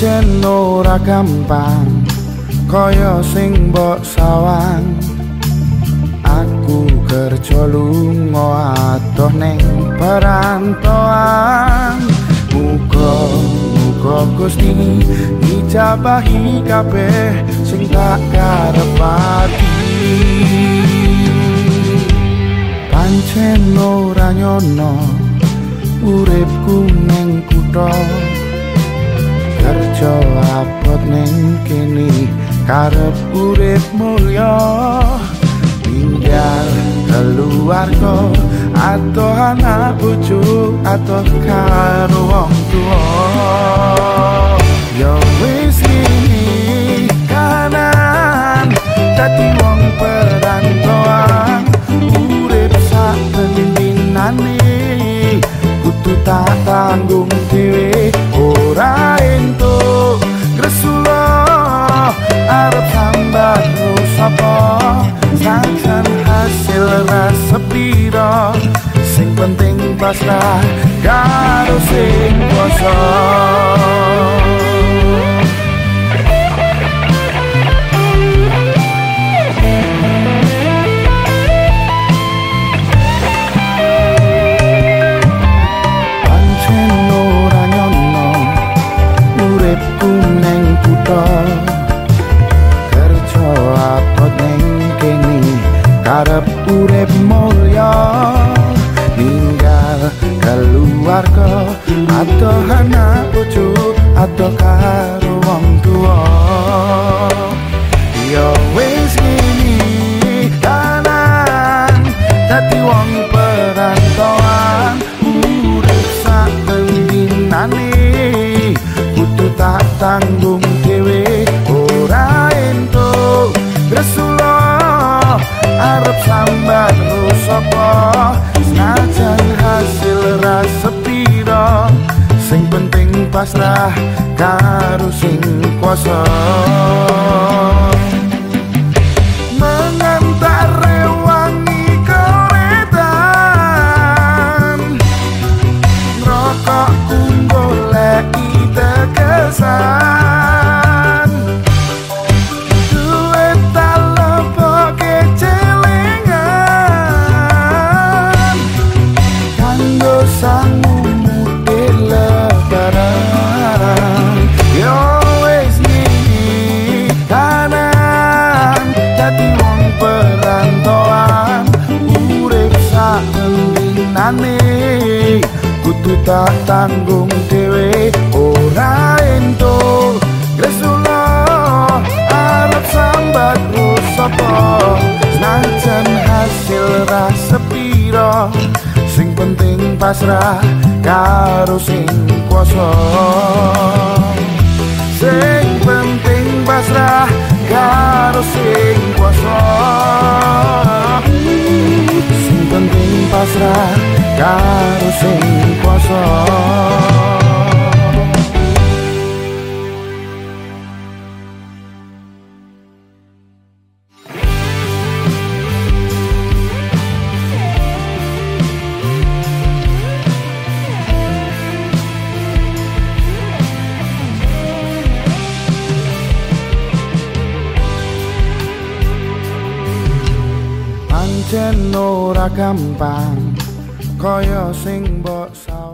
pancen ora gampang kaya sing mbok sawang. Aku kerja lunga atoh ning perantauan. Muga muga gusti ijabahi kabeh sing tak karepati pancen ora nyono uripku ning kutha kerja abot ning kene karep urip mulya. Tinggal keluarga atau anak bojo atau karo wong tua yo wis ini kanan dadi wong perantauan. Urip sak kudu tak tanggung dhewe sing penting pasrah karo sing kuasa. Pancen ora nyono uripku ning kutha keluarga atau anak bojo atau karo wong tua yo wis ngene kanan dadi wong perantauan. Urip sak pendinane kudu tak tanggung dhewe. Ora entuk Resula arep sambat senajan hasil rasa sing penting pasrah karo sing kuasa urip sak pendinane kudu tak tanggung dhewe. Ora entuk Gresula arep sambat sapa? Najan hasil rasa pira sing penting pasrah karo sing kuasa. Sing karo sing kuasa ra ora gampang kaya sing mbok sawang